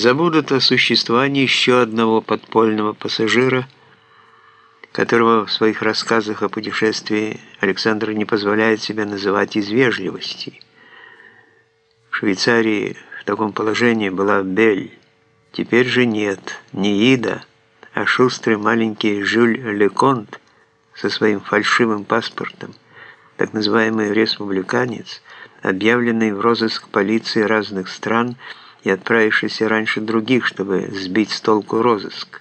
забудут о существовании еще одного подпольного пассажира, которого в своих рассказах о путешествии Александр не позволяет себя называть из вежливости. В Швейцарии в таком положении была Бель, теперь же нет, не Ида, а шустрый маленький Жюль Леконт со своим фальшивым паспортом, так называемый республиканец, объявленный в розыск полиции разных стран и отправившийся раньше других, чтобы сбить с толку розыск.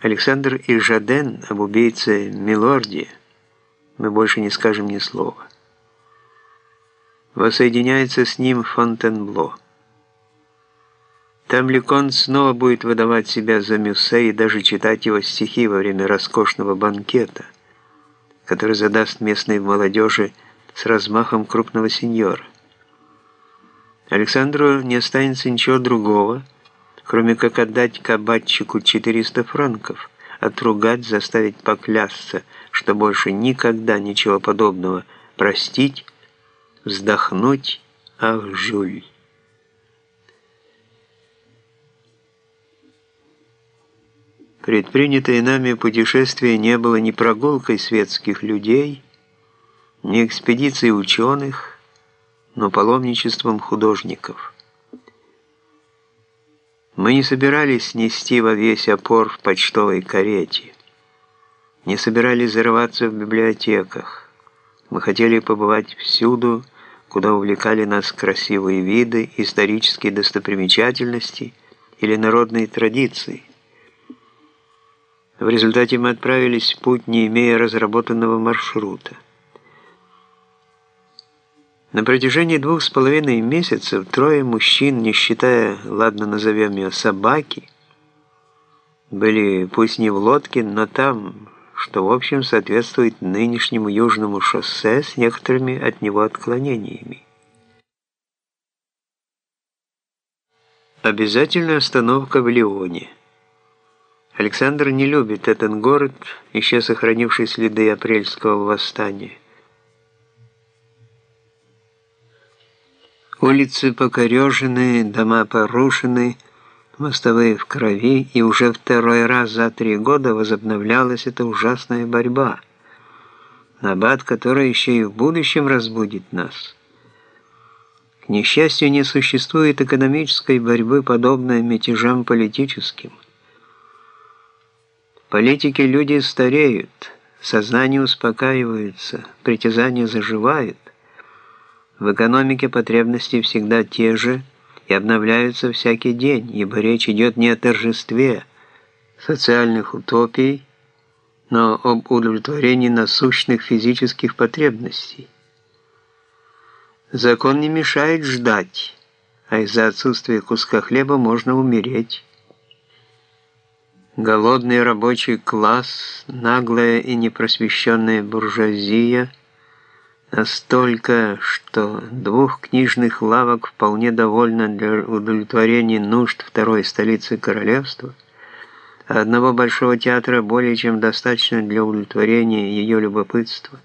Александр и Жаден об убийце Милорде мы больше не скажем ни слова. Воссоединяется с ним Фонтенбло. Там Лекон снова будет выдавать себя за Мюссе и даже читать его стихи во время роскошного банкета, который задаст местной молодежи с размахом крупного сеньора. Александру не останется ничего другого, кроме как отдать кабачику 400 франков, отругать, заставить поклясться, что больше никогда ничего подобного простить, вздохнуть, ах, Жюль. Предпринятое нами путешествие не было ни прогулкой светских людей, ни экспедицией ученых, но паломничеством художников. Мы не собирались нести во весь опор в почтовой карете, не собирались зарываться в библиотеках. Мы хотели побывать всюду, куда увлекали нас красивые виды, исторические достопримечательности или народные традиции. В результате мы отправились в путь, не имея разработанного маршрута. На протяжении двух с половиной месяцев трое мужчин, не считая, ладно назовем ее, собаки, были пусть не в лодке, но там, что в общем соответствует нынешнему южному шоссе с некоторыми от него отклонениями. Обязательная остановка в Лионе – Александр не любит этот город, еще сохранивший следы апрельского восстания. Улицы покорежены, дома порушены, мостовые в крови, и уже второй раз за три года возобновлялась эта ужасная борьба, набат которая еще и в будущем разбудит нас. К несчастью, не существует экономической борьбы, подобной мятежам политическим. Политики люди стареют, сознание успокаивается, притязания заживают. В экономике потребности всегда те же и обновляются всякий день, ибо речь идет не о торжестве социальных утопий, но об удовлетворении насущных физических потребностей. Закон не мешает ждать, а из-за отсутствия куска хлеба можно умереть. Голодный рабочий класс, наглая и непросвещенная буржуазия настолько, что двух книжных лавок вполне довольно для удовлетворения нужд второй столицы королевства, а одного большого театра более чем достаточно для удовлетворения ее любопытства.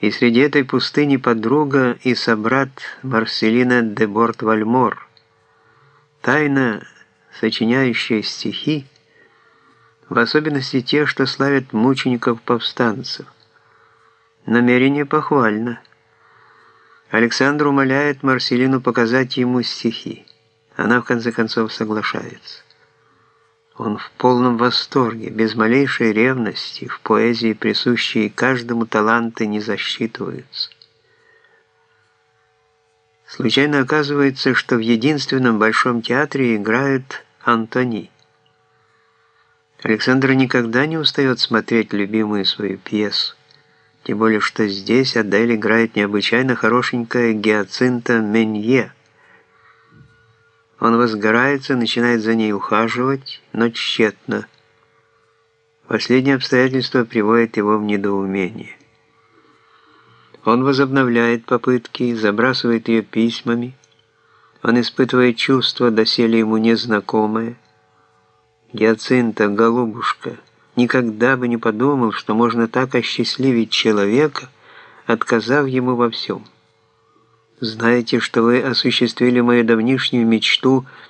И среди этой пустыни подруга и собрат Марселина де Борт-Вальмор, тайна сочиняющие стихи, в особенности те, что славят мучеников-повстанцев. Намерение похвально. Александр умоляет Марселину показать ему стихи. Она в конце концов соглашается. Он в полном восторге, без малейшей ревности, в поэзии, присущей каждому таланты, не засчитываются. Случайно оказывается, что в единственном большом театре играют Антони. Александр никогда не устает смотреть любимую свою пьесу, тем более что здесь Адель играет необычайно хорошенькая Гиацинта Менье. Он возгорается, начинает за ней ухаживать, но тщетно. Последнее обстоятельство приводит его в недоумение. Он возобновляет попытки, забрасывает ее письмами. Он испытывает чувство, доселе ему незнакомое. Гиацинта, голубушка, никогда бы не подумал, что можно так осчастливить человека, отказав ему во всем. Знаете, что вы осуществили мою давнишнюю мечту –